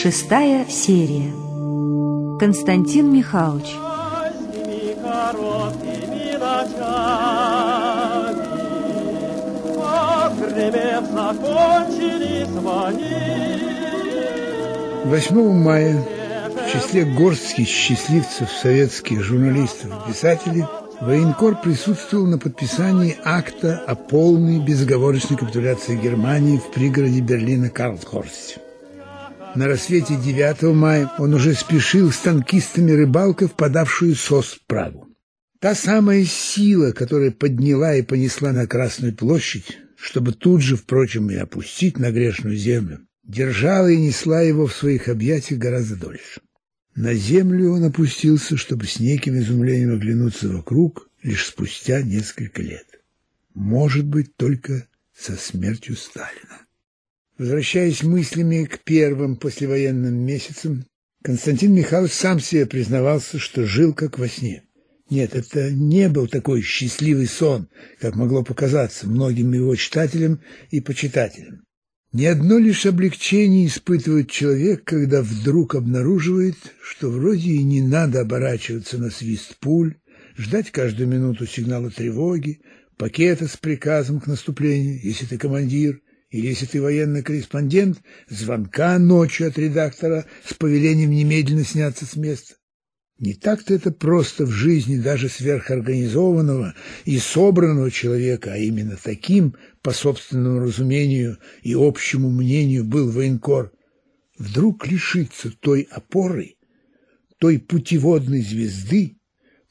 Шестая серия. Константин Михайлович. 8 мая в числе горстки счастливцев советских журналистов и писателей военкор присутствовал на подписании акта о полной безоговорочной капитуляции Германии в пригороде Берлина Карлсхорсте. На рассвете 9 мая он уже спешил с танкистами рыбалкой, впадавшую СОС в Прагу. Та самая сила, которая подняла и понесла на Красную площадь, чтобы тут же, впрочем, и опустить на грешную землю, держала и несла его в своих объятиях гораздо дольше. На землю он опустился, чтобы с неким изумлением оглянуться вокруг лишь спустя несколько лет. Может быть, только со смертью Сталина. Возвращаясь мыслями к первым послевоенным месяцам, Константин Михайлович сам себе признавался, что жил как во сне. Нет, это не был такой счастливый сон, как могло показаться многим его читателям и почитателям. Ни одно лишь облегчение испытывает человек, когда вдруг обнаруживает, что вроде и не надо оборачиваться на свист пуль, ждать каждую минуту сигнала тревоги, пакета с приказом к наступлению, если ты командир, или если ты военный корреспондент, звонка ночью от редактора с повелением немедленно сняться с места. Не так-то это просто в жизни даже сверхорганизованного и собранного человека, а именно таким, по собственному разумению и общему мнению, был военкор, вдруг лишиться той опоры, той путеводной звезды,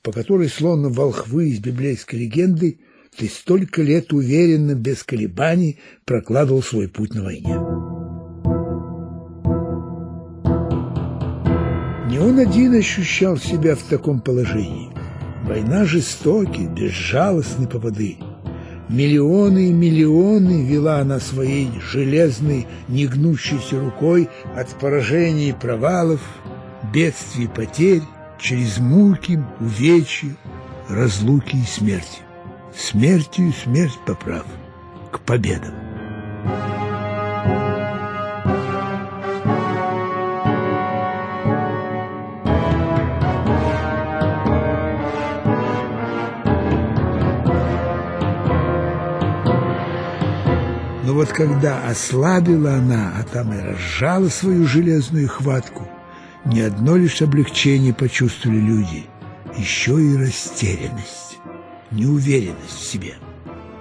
по которой, словно волхвы из библейской легенды, ты столько лет уверенно, без колебаний прокладывал свой путь на войне. Не он один ощущал себя в таком положении. Война жестокий, безжалостный поводы. Миллионы и миллионы вела она своей железной, негнущейся рукой от поражений и провалов, бедствий и потерь, через муки, увечья, разлуки и смерти смертью смерть поправ к победам. Но вот когда ослабила она, а там и разжала свою железную хватку, не одно лишь облегчение почувствовали люди, еще и растерянность неуверенность в себе.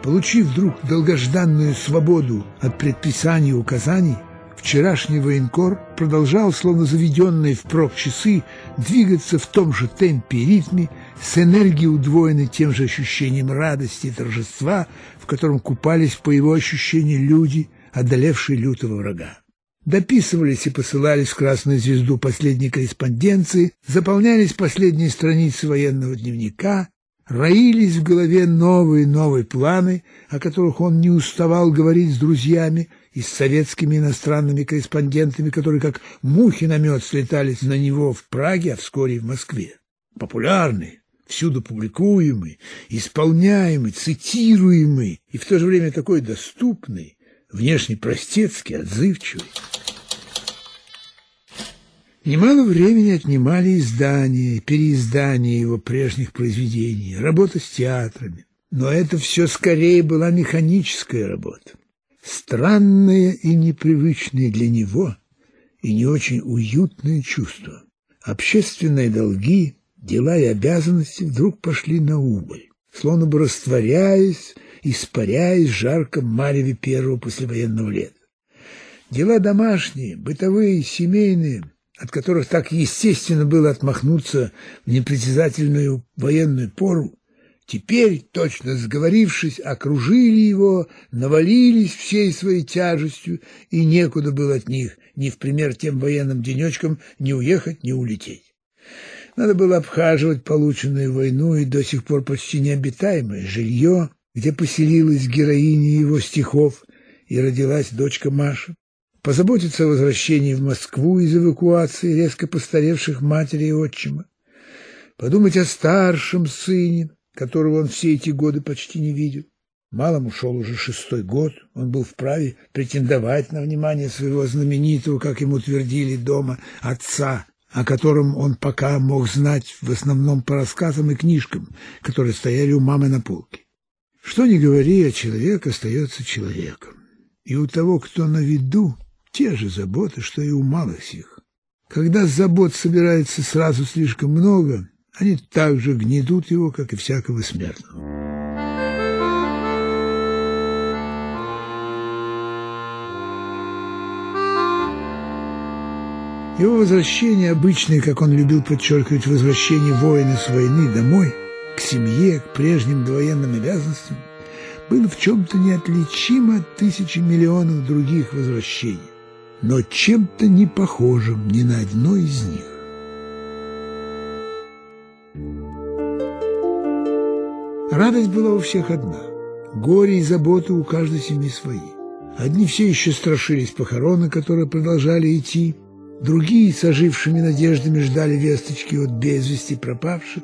Получив вдруг долгожданную свободу от предписаний и указаний, вчерашний военкор продолжал, словно заведенный впрок часы, двигаться в том же темпе и ритме, с энергией удвоенной тем же ощущением радости и торжества, в котором купались, по его ощущению, люди, одолевшие лютого врага. Дописывались и посылались в Красную Звезду последние корреспонденции, заполнялись последние страницы военного дневника, роились в голове новые и новые планы, о которых он не уставал говорить с друзьями и с советскими иностранными корреспондентами, которые как мухи на мед слетались на него в Праге, а вскоре и в Москве. Популярный, всюду публикуемый, исполняемый, цитируемый и в то же время такой доступный, внешне простецкий, отзывчивый. Немало времени отнимали издания, переиздания его прежних произведений, работа с театрами. Но это все скорее была механическая работа. Странное и непривычное для него и не очень уютное чувство. Общественные долги, дела и обязанности вдруг пошли на убыль, словно бы растворяясь, испаряясь в жарком мареве первого послевоенного лета. Дела домашние, бытовые, семейные – от которых так естественно было отмахнуться в непритязательную военную пору, теперь, точно сговорившись, окружили его, навалились всей своей тяжестью, и некуда было от них ни в пример тем военным денечкам ни уехать, ни улететь. Надо было обхаживать полученную войну и до сих пор почти необитаемое жилье, где поселилась героиня его стихов и родилась дочка Маша позаботиться о возвращении в Москву из эвакуации резко постаревших матери и отчима, подумать о старшем сыне, которого он все эти годы почти не видел. Малому шел уже шестой год, он был вправе претендовать на внимание своего знаменитого, как ему твердили дома, отца, о котором он пока мог знать в основном по рассказам и книжкам, которые стояли у мамы на полке. Что ни говори, а человек остается человеком. И у того, кто на виду, те же заботы, что и у малых сих. Когда забот собирается сразу слишком много, они так же гнедут его, как и всякого смертного. Его возвращение, обычное, как он любил подчеркивать, возвращение воина с войны домой, к семье, к прежним довоенным обязанностям, было в чем-то неотличимо от тысячи миллионов других возвращений, но чем-то не похожим ни на одно из них. Радость была у всех одна, горе и заботы у каждой семьи свои. Одни все еще страшились похороны, которые продолжали идти, другие с ожившими надеждами ждали весточки от без вести пропавших,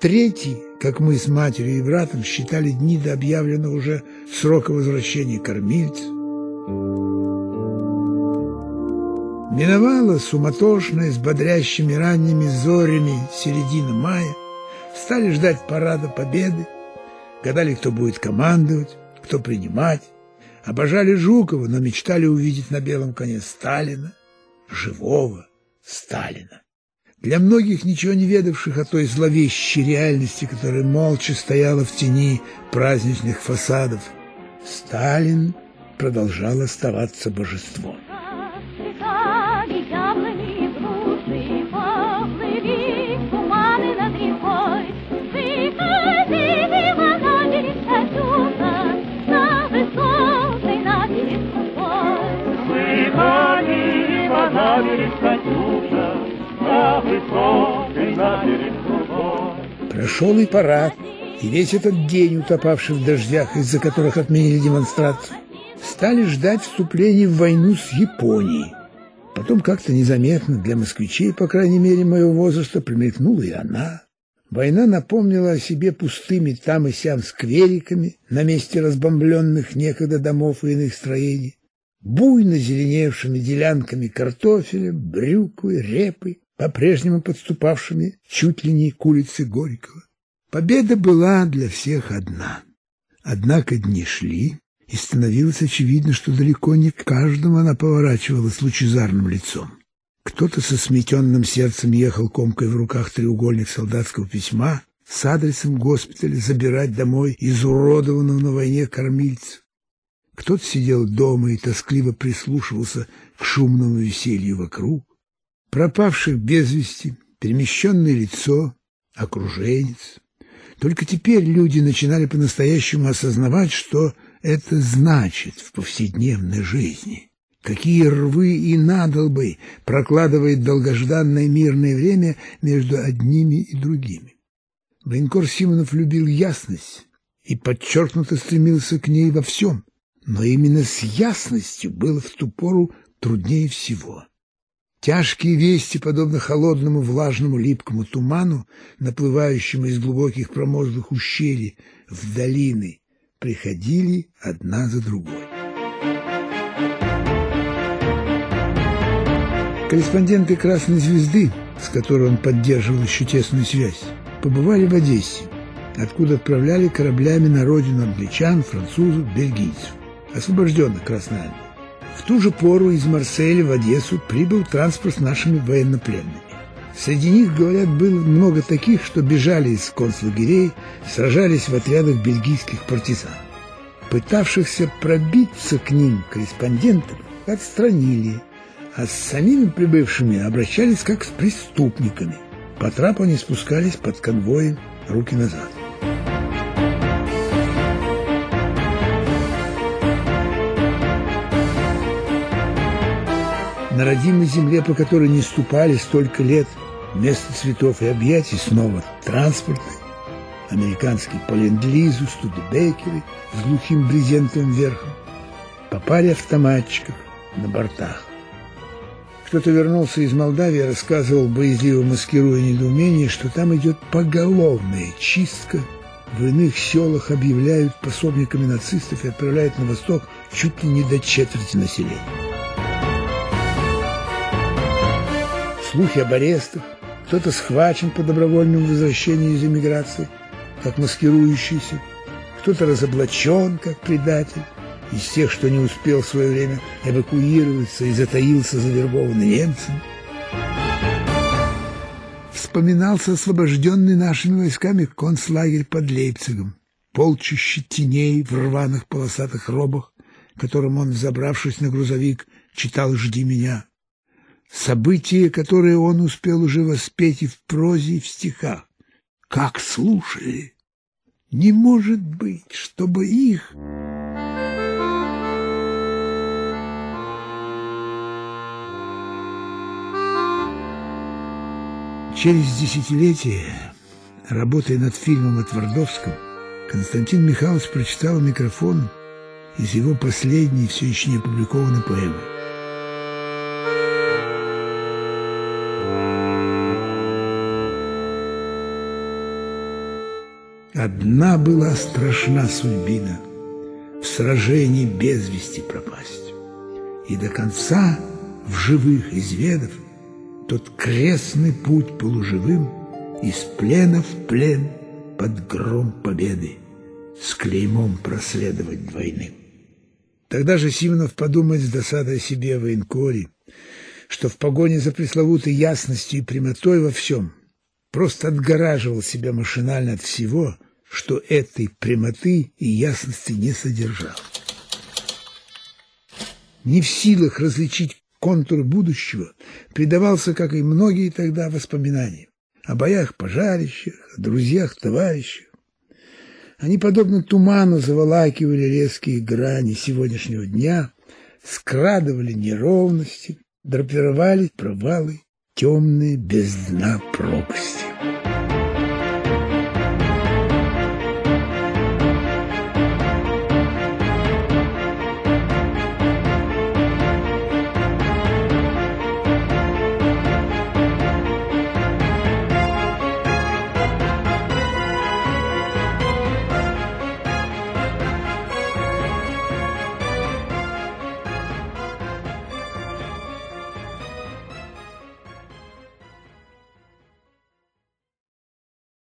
третьи, как мы с матерью и братом, считали дни до объявленного уже срока возвращения кормильца. Миновала суматошная с бодрящими ранними зорями середина мая, стали ждать парада победы, гадали, кто будет командовать, кто принимать, обожали Жукова, но мечтали увидеть на белом коне Сталина, живого Сталина. Для многих, ничего не ведавших о той зловещей реальности, которая молча стояла в тени праздничных фасадов, Сталин продолжал оставаться божеством. Прошел и парад, и весь этот день, утопавший в дождях, из-за которых отменили демонстрацию, стали ждать вступления в войну с Японией. Потом как-то незаметно для москвичей, по крайней мере, моего возраста, примелькнула и она. Война напомнила о себе пустыми там и сям сквериками на месте разбомбленных некогда домов и иных строений, буйно зеленевшими делянками картофеля, брюквы, репы, по-прежнему подступавшими чуть ли не к улице Горького. Победа была для всех одна. Однако дни шли, и становилось очевидно, что далеко не к каждому она поворачивала с лучезарным лицом. Кто-то со сметенным сердцем ехал комкой в руках треугольник солдатского письма с адресом госпиталя забирать домой изуродованного на войне кормильца. Кто-то сидел дома и тоскливо прислушивался к шумному веселью вокруг. Пропавших без вести, перемещенное лицо, окруженец. Только теперь люди начинали по-настоящему осознавать, что это значит в повседневной жизни. Какие рвы и надолбы прокладывает долгожданное мирное время между одними и другими. Военкор Симонов любил ясность и подчеркнуто стремился к ней во всем, но именно с ясностью было в ту пору труднее всего. Тяжкие вести, подобно холодному, влажному, липкому туману, наплывающему из глубоких промозглых ущелий в долины, приходили одна за другой. Корреспонденты «Красной звезды», с которой он поддерживал еще тесную связь, побывали в Одессе, откуда отправляли кораблями на родину англичан, французов, бельгийцев освобожденных Красной. В ту же пору из Марселя в Одессу прибыл транспорт с нашими военнопленными. Среди них, говорят, было много таких, что бежали из концлагерей, сражались в отрядах бельгийских партизан. Пытавшихся пробиться к ним корреспондентов отстранили, а с самими прибывшими обращались как с преступниками. По трапу они спускались под конвоем руки назад. На родимой земле, по которой не ступали столько лет, вместо цветов и объятий снова транспортный, американский по ленд-лизу, студебекеры с глухим брезентовым верхом, по паре автоматчиков на бортах. Кто-то вернулся из Молдавии, рассказывал, боязливо маскируя недоумение, что там идет поголовная чистка в иных селах объявляют пособниками нацистов и отправляют на восток чуть ли не до четверти населения. Слухи об арестах, кто-то схвачен по добровольному возвращению из эмиграции, как маскирующийся, кто-то разоблачен, как предатель, из тех, что не успел в свое время эвакуироваться и затаился завербованный немцем. Вспоминался освобожденный нашими войсками концлагерь под Лейпцигом, полчище теней в рваных полосатых робах, которым он, взобравшись на грузовик, читал «Жди меня». События, которые он успел уже воспеть и в прозе, и в стихах. Как слушали! Не может быть, чтобы их... Через десятилетия, работая над фильмом о Твардовском, Константин Михайлович прочитал микрофон из его последней, все еще не опубликованной поэмы. Одна была страшна судьбина В сражении без вести пропасть. И до конца в живых изведав Тот крестный путь полуживым Из плена в плен под гром победы С клеймом проследовать двойным. Тогда же Симонов подумает с досадой о себе военкоре, что в погоне за пресловутой ясностью и прямотой во всем просто отгораживал себя машинально от всего – что этой прямоты и ясности не содержал. Не в силах различить контур будущего, предавался, как и многие тогда, воспоминаниям о боях-пожарищах, о друзьях-товарищах. Они, подобно туману, заволакивали резкие грани сегодняшнего дня, скрадывали неровности, драпировали провалы, темные без дна пропасти.